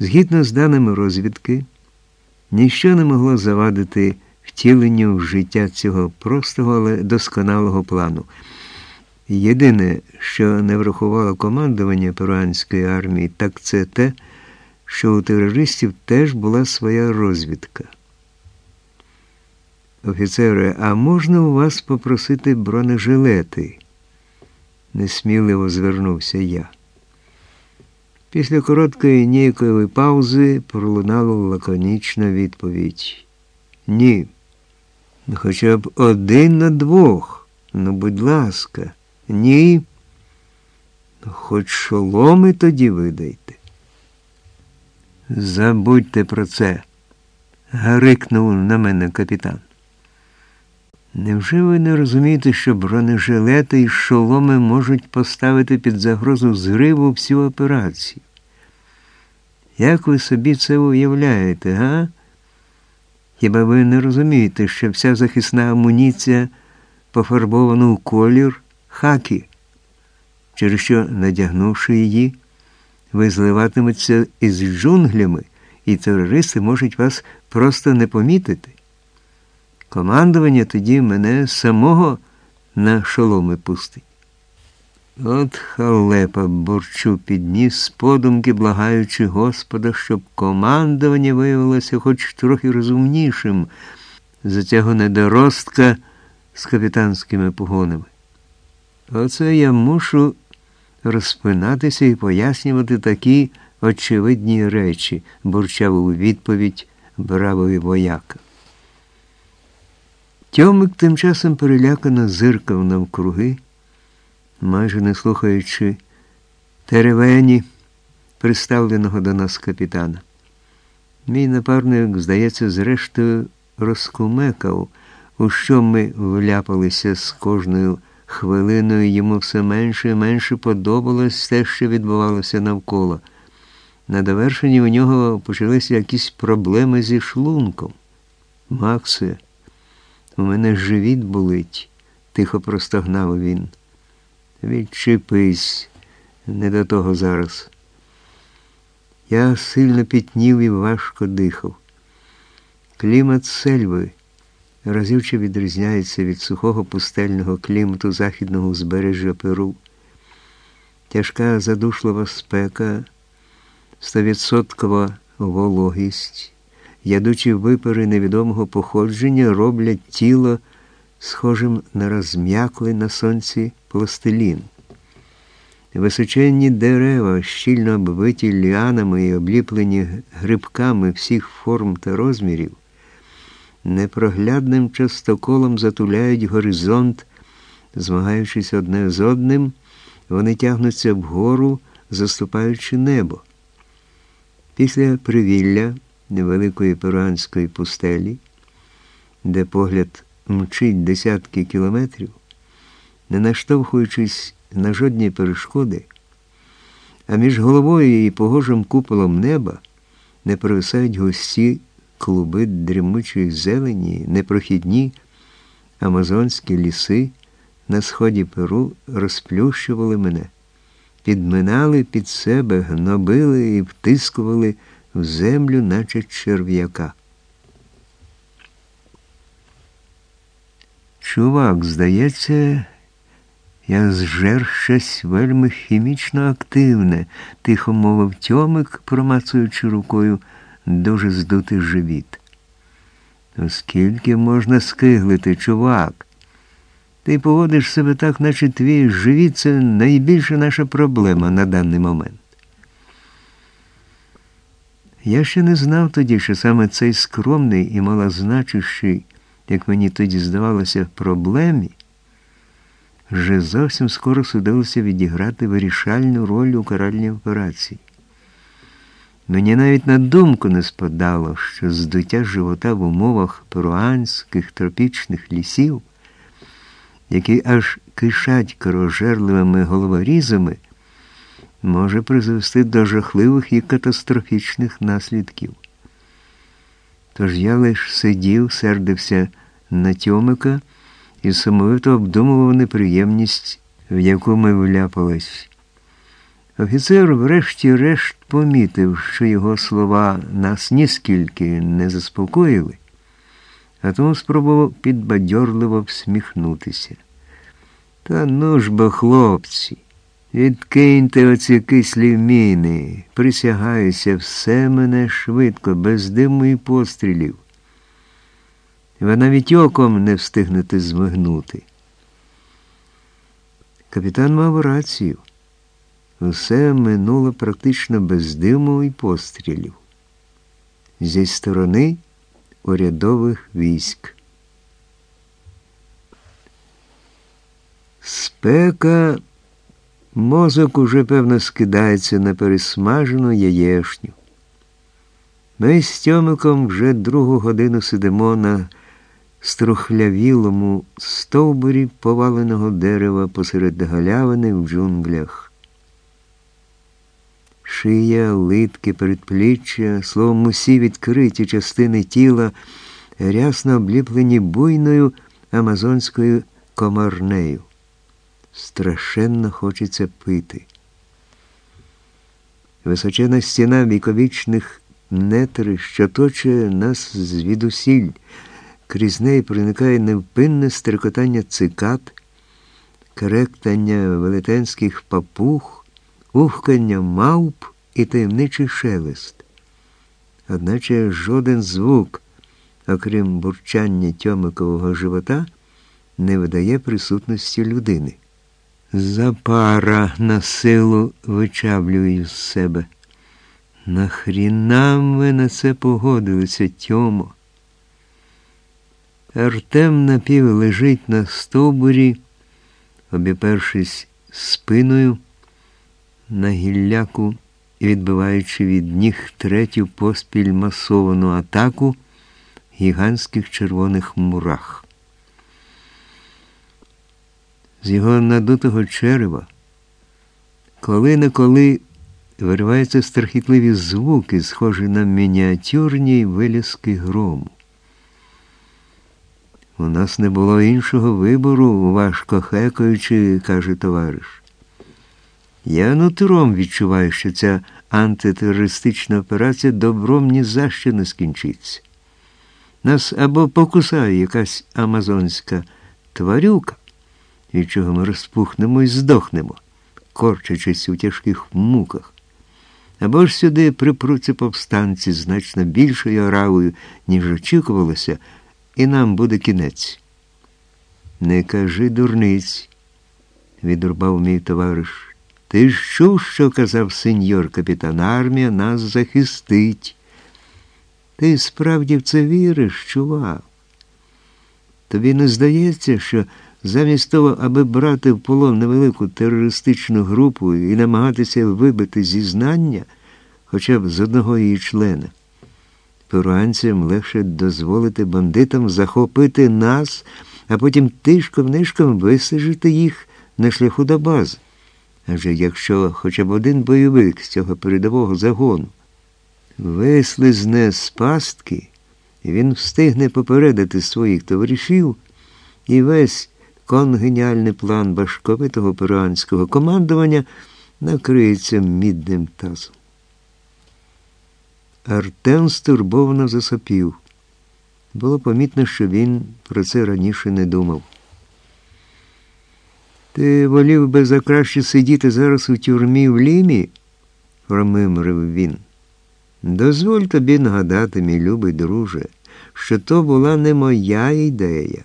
Згідно з даними розвідки, ніщо не могло завадити втіленню в життя цього простого, але досконалого плану. Єдине, що не врахувало командування перуанської армії, так це те, що у терористів теж була своя розвідка. Офіцере, а можна у вас попросити бронежилети? несміливо звернувся я. Після короткої ніякої паузи пролунала лаконічна відповідь. Ні. Хоча б один на двох. Ну, будь ласка, ні. Хоч шоломи тоді видайте. Забудьте про це, гарикнув на мене капітан. Невже ви не розумієте, що бронежилети і шоломи можуть поставити під загрозу зриву всю операцію? Як ви собі це уявляєте, га? Хіба ви не розумієте, що вся захисна амуніція пофарбована у колір хакі, через що, надягнувши її, ви зливатиметься із джунглями, і терористи можуть вас просто не помітити? Командування тоді мене самого на шоломи пустить. От халепа бурчу підніс подумки, благаючи Господа, щоб командування виявилося хоч трохи розумнішим за цього недоростка з капітанськими погонами. Оце я мушу розпинатися і пояснювати такі очевидні речі, бурчав у відповідь бравий вояка. Тьомик тим часом перелякано зиркав навкруги майже не слухаючи теревені, приставленого до нас капітана. Мій напарник, здається, зрештою розкумекав, у що ми вляпалися з кожною хвилиною, йому все менше і менше подобалось те, що відбувалося навколо. На довершенні у нього почалися якісь проблеми зі шлунком. Максе, у мене живіт болить, тихо простогнав він. Відчепись, не до того зараз. Я сильно пітнів і важко дихав. Клімат сельви разюче відрізняється від сухого пустельного клімату західного узбережжя Перу. Тяжка задушлива спека, стовідсоткова вологість, ядучі випари невідомого походження роблять тіло схожим на розм'яклий на сонці пластилін. Височенні дерева, щільно оббиті ліанами і обліплені грибками всіх форм та розмірів, непроглядним частоколом затуляють горизонт, змагаючись одне з одним, вони тягнуться вгору, заступаючи небо. Після привілля невеликої перуанської пустелі, де погляд мчить десятки кілометрів, не наштовхуючись на жодні перешкоди, а між головою і погожим куполом неба не провисають густі клуби дрімучої зелені, непрохідні амазонські ліси на сході Перу розплющували мене, підминали під себе, гнобили і втискували в землю, наче черв'яка. Чувак, здається, я зжер щось вельми хімічно активне, тихо мовив тьомик, промацуючи рукою дуже здутий живіт. Оскільки можна скиглити, чувак? Ти поводиш себе так, наче твій живіт це найбільша наша проблема на даний момент. Я ще не знав тоді, що саме цей скромний і малозначущий як мені тоді здавалося, проблемі, вже зовсім скоро судилося відіграти вирішальну роль у каральній операції. Мені навіть на думку не спадало, що здуття живота в умовах перуанських тропічних лісів, які аж кишать корожерливими головорізами, може призвести до жахливих і катастрофічних наслідків. Тож я лиш сидів, сердився на Тьомика і самовито обдумував неприємність, в яку ми вляпались. Офіцер, врешті-решт, помітив, що його слова нас ніскільки не заспокоїли, а тому спробував підбадьорливо всміхнутися. Та ну ж бо, хлопці, відкиньте оці кислі міни, присягаюся, все мене швидко, без диму і пострілів. Ви навіть оком не встигнете змигнути. Капітан мав рацію. Усе минуло практично без диму і пострілів зі сторони урядових військ. Спека мозок уже, певно, скидається на пересмажену яєшню. Ми з Тьомиком вже другу годину сидимо на струхлявілому стовбурі поваленого дерева посеред галявини в джунглях. Шия, литки, передпліччя, словом, усі відкриті частини тіла, рясно обліплені буйною амазонською комарнею. Страшенно хочеться пити. Височена стіна віковічних нетри, що точує нас звідусіль, крізь неї проникає невпинне стрекотання цикад, кректання велетенських папуг, ухкання мавп і таємничий шелест. Одначе жоден звук, окрім бурчання тьомикового живота, не видає присутності людини. Запара на силу вичавлюю з себе. Нахріна ви на це погодилися, Тьомо? Артем напів лежить на стовбурі, обіпершись спиною на гілляку і відбиваючи від ніг третю поспіль масовану атаку гігантських червоних мурах. З його надутого черева, коли неколи вириваються страхітливі звуки, схожі на мініатюрні вилізки грому. У нас не було іншого вибору, важко хекаючи, каже товариш. Я нутром відчуваю, що ця антитерористична операція добром ні за що не скінчиться. Нас або покусає якась амазонська тварюка, від чого ми розпухнемо і здохнемо, корчачись у тяжких муках. Або ж сюди припруться повстанці значно більшою оравою, ніж очікувалося, і нам буде кінець. Не кажи дурниць, відрубав мій товариш. Ти ж чув, що казав сеньор капітан армія нас захистить. Ти справді в це віриш, чувак? Тобі не здається, що замість того, аби брати в полон невелику терористичну групу і намагатися вибити зізнання хоча б з одного її члена, перуанцям легше дозволити бандитам захопити нас, а потім тишком-нишком висажити їх на шляху до бази. Адже якщо хоча б один бойовик з цього передового загону вислизне з пастки, він встигне попередити своїх товаришів і весь конгеніальний план башковитого перуанського командування накриється мідним тазом. Артем стурбовано засопів. Було помітно, що він про це раніше не думав. Ти волів би за краще сидіти зараз у тюрмі в лімі, промимрив він. Дозволь тобі нагадати, мій любий друже, що то була не моя ідея.